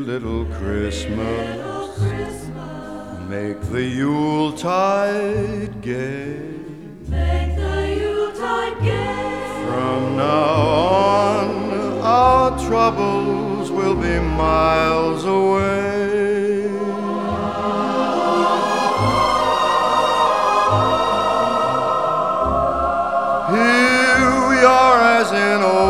little Christmas. Make the Yuletide gay. Make the Yuletide gay. From now on, our troubles will be miles away. Here we are as in olden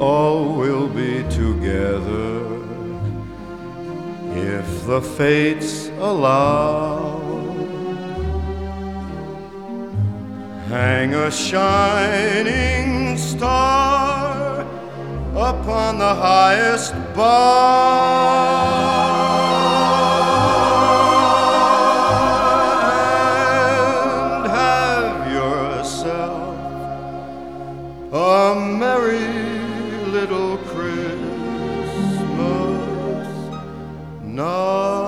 All will be together if the fates allow. Hang a shining star upon the highest bough and have yourself a merry little Christmas now.